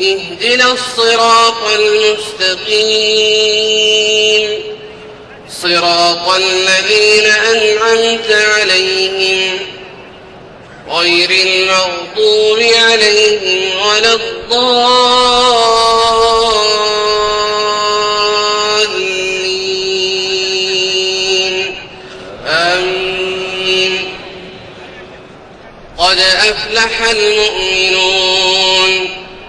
اهدنا الصراط المستقيم. صراط الذين أنعمت عليهم. غير المغضوب عليهم ولا الضالين. آمين. قد أفلح المؤمنون.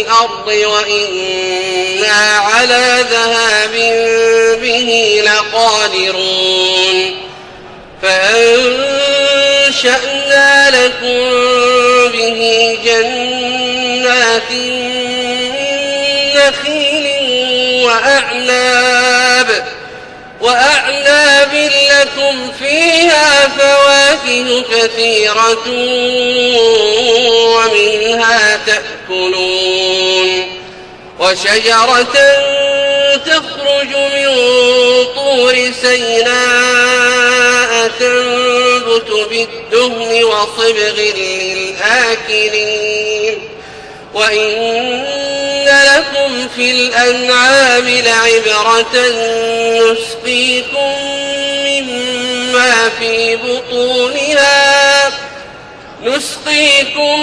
الأرض وإنا على ذهاب به لقادرون. فأنشأنا لكم به جنات نخيل وأعناب. وأعناب لكم فيها فواكه كثيرة ومنها تأكلون. وشجرة تخرج من طور سيناء تنبت بالدهن وصبغ للآكلين. وإن لكم في الأنعام لعبرة نسقيكم مما في بطونها نسقيكم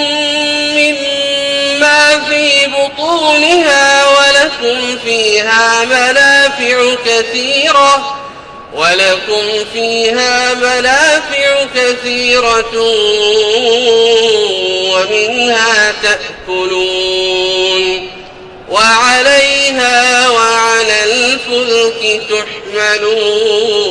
بطونها ولكم فيها منافع كثيرة ولكم فيها منافع كثيرة ومنها تأكلون. وعليها وعلى الفلك تحملون.